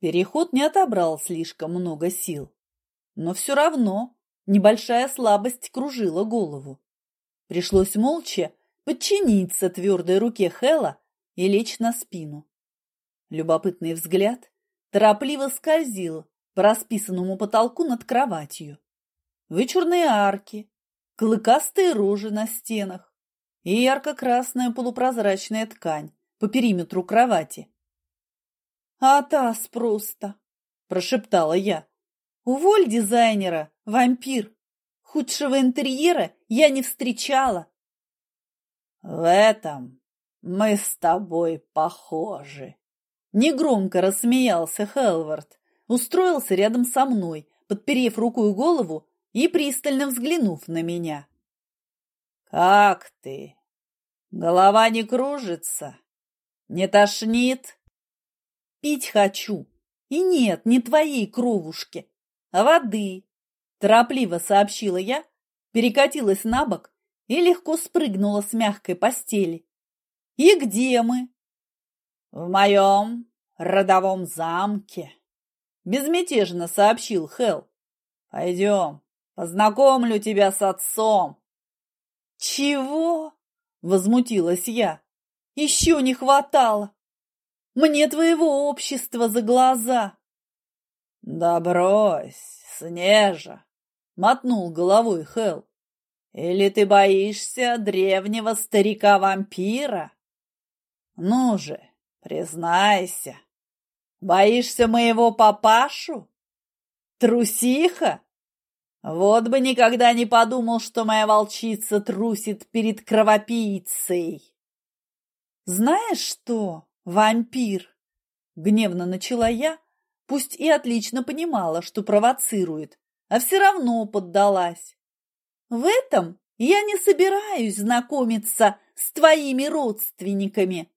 Переход не отобрал слишком много сил. Но все равно небольшая слабость кружила голову. Пришлось молча подчиниться твердой руке Хэла и лечь на спину. Любопытный взгляд торопливо скользил по расписанному потолку над кроватью. Вычурные арки, клыкастые рожи на стенах и ярко-красная полупрозрачная ткань по периметру кровати. «Атас просто!» – прошептала я. «Уволь дизайнера, вампир! Худшего интерьера я не встречала!» «В этом мы с тобой похожи!» Негромко рассмеялся Хелвард, устроился рядом со мной, подперев рукой голову и пристально взглянув на меня. «Как ты? Голова не кружится? Не тошнит?» Пить хочу. И нет, не твоей кровушки, а воды. Торопливо сообщила я, перекатилась на бок и легко спрыгнула с мягкой постели. И где мы? В моем родовом замке. Безмятежно сообщил Хел. Пойдем, познакомлю тебя с отцом. Чего? Возмутилась я. Еще не хватало. Мне твоего общества за глаза. Да брось, Снежа, мотнул головой Хел. Или ты боишься древнего старика-вампира? Ну же, признайся, боишься моего папашу? Трусиха? Вот бы никогда не подумал, что моя волчица трусит перед кровопийцей. Знаешь что? «Вампир!» – гневно начала я, пусть и отлично понимала, что провоцирует, а все равно поддалась. «В этом я не собираюсь знакомиться с твоими родственниками».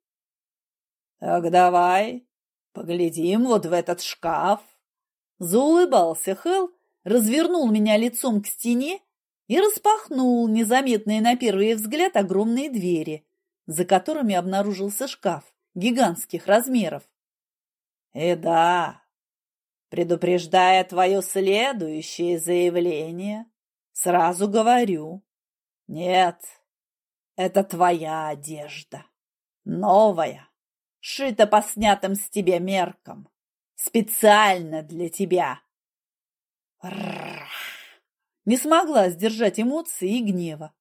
«Так давай, поглядим вот в этот шкаф!» Заулыбался Хелл, развернул меня лицом к стене и распахнул незаметные на первый взгляд огромные двери, за которыми обнаружился шкаф гигантских размеров. И да, предупреждая твое следующее заявление, сразу говорю, нет, это твоя одежда, новая, шита по снятым с тебя меркам, специально для тебя. Не смогла сдержать эмоции и гнева.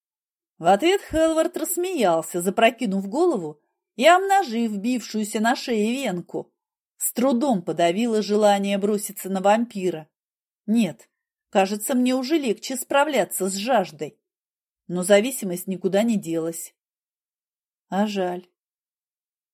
В ответ Хелвард рассмеялся, запрокинув голову и, обнажив бившуюся на шее венку, с трудом подавила желание броситься на вампира. Нет, кажется, мне уже легче справляться с жаждой, но зависимость никуда не делась. А жаль.